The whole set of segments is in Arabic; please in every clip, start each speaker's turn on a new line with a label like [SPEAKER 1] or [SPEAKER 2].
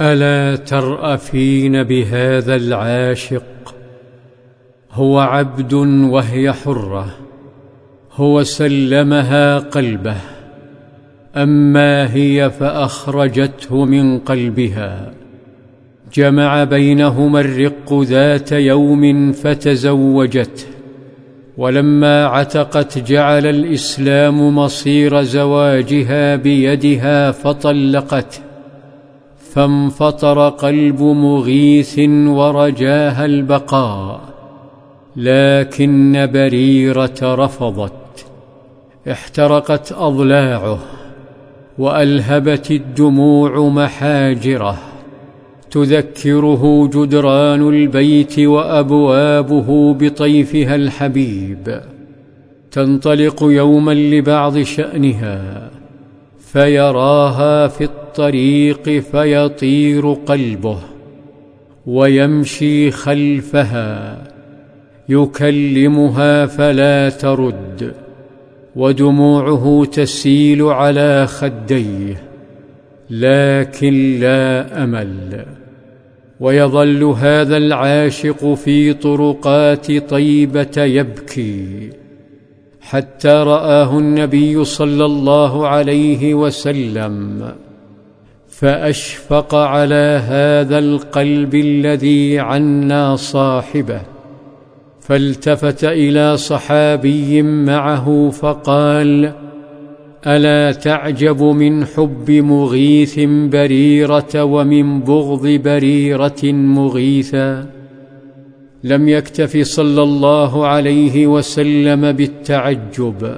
[SPEAKER 1] ألا ترأفين بهذا العاشق؟ هو عبد وهي حرة هو سلمها قلبه أما هي فأخرجته من قلبها. جمع بينهما الرق ذات يوم فتزوجته ولما عتقت جعل الإسلام مصير زواجها بيدها فطلقته. فانفطر قلب مغيث ورجاها البقاء لكن بريرة رفضت احترقت أضلاعه وألهبت الدموع محاجره. تذكره جدران البيت وأبوابه بطيفها الحبيب. تنطلق يوما لبعض شأنها فيراها في الطريق فيطير قلبه ويمشي خلفها يكلمها فلا ترد ودموعه تسيل على خديه لكن لا أمل ويظل هذا العاشق في طرقات طيبة يبكي حتى رآه النبي صلى الله عليه وسلم فأشفق على هذا القلب الذي عنا صاحبه فالتفت إلى صحابي معه فقال ألا تعجب من حب مغيث بريرة ومن بغض بريرة مغيثا؟ لم يكتف صلى الله عليه وسلم بالتعجب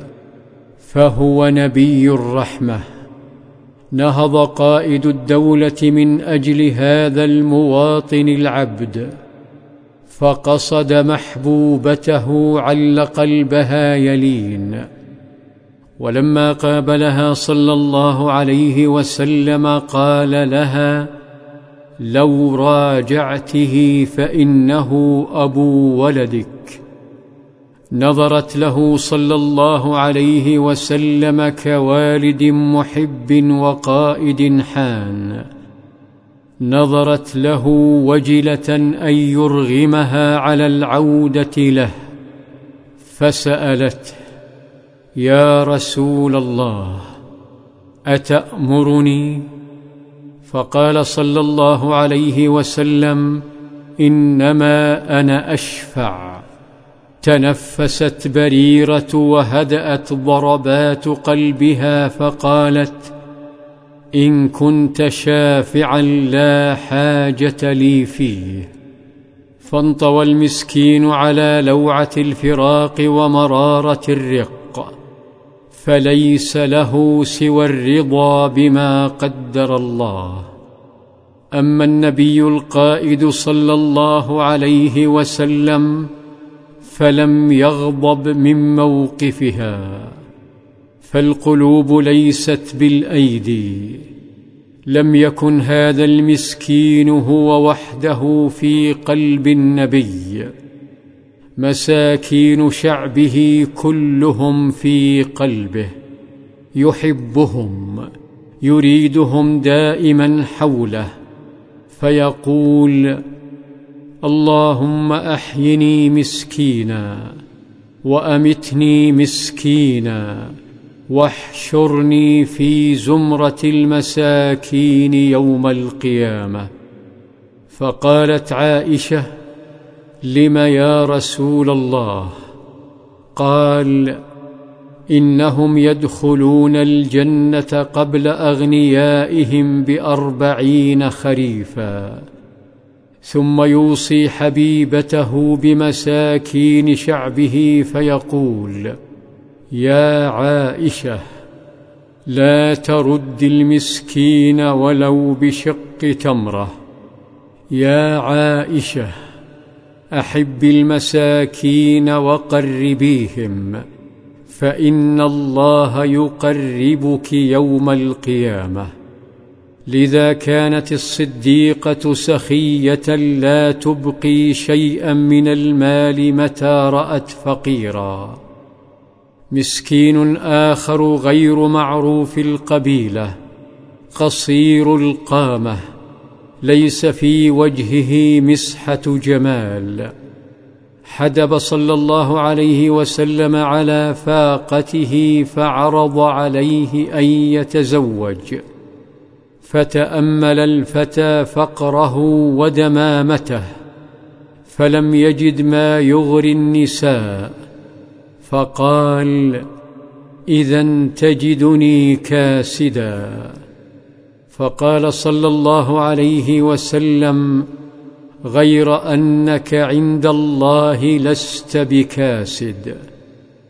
[SPEAKER 1] فهو نبي الرحمة. نهض قائد الدولة من أجل هذا المواطن العبد فقصد محبوبته عل قلبها يلين ولما قابلها صلى الله عليه وسلم قال لها لو راجعته فإنه أبو ولدك. نظرت له صلى الله عليه وسلم كوالد محب وقائد حان. نظرت له وجلة أن يرغمها على العودة له. فسألته يا رسول الله أتأمرني؟ فقال صلى الله عليه وسلم إنما أنا أشفع. تنفست بريرة وهدأت ضربات قلبها فقالت إن كنت شافعا لا حاجة لي فيه. فانطوى المسكين على لوعة الفراق ومرارة الرق فليس له سوى الرضا بما قدر الله. أما النبي القائد صلى الله عليه وسلم فلم يغضب من موقفها فالقلوب ليست بالأيدي. لم يكن هذا المسكين هو وحده في قلب النبي. مساكين شعبه كلهم في قلبه يحبهم يريدهم دائما حوله. فيقول اللهم أحيني مسكينا وأمتني مسكينا واحشرني في زمرة المساكين يوم القيامة فقالت عائشة لم يا رسول الله قال إنهم يدخلون الجنة قبل أغنيائهم بأربعين خريفا ثم يوصي حبيبته بمساكين شعبه فيقول يا عائشة لا ترد المسكين ولو بشق تمرة. يا عائشة أحب المساكين وقربيهم فإن الله يقربك يوم القيامة. لذا كانت الصديقة سخية لا تبقي شيئا من المال متى رأت فقيرا. مسكين آخر غير معروف القبيلة قصير القامة ليس في وجهه مسحة جمال. حدب صلى الله عليه وسلم على فاقته فعرض عليه أن يتزوج. فتأمل الفتى فقره ودمامته فلم يجد ما يغري النساء فقال إذا تجدني كاسدا. فقال صلى الله عليه وسلم غير أنك عند الله لست بكاسد.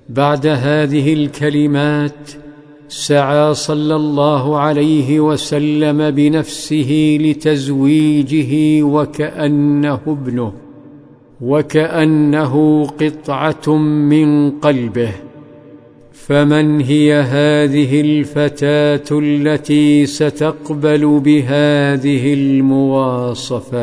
[SPEAKER 1] بعد هذه الكلمات سعى صلى الله عليه وسلم بنفسه لتزويجه وكأنه ابنه وكأنه قطعة من قلبه. فمن هي هذه الفتاة التي ستقبل بهذه المواصفات؟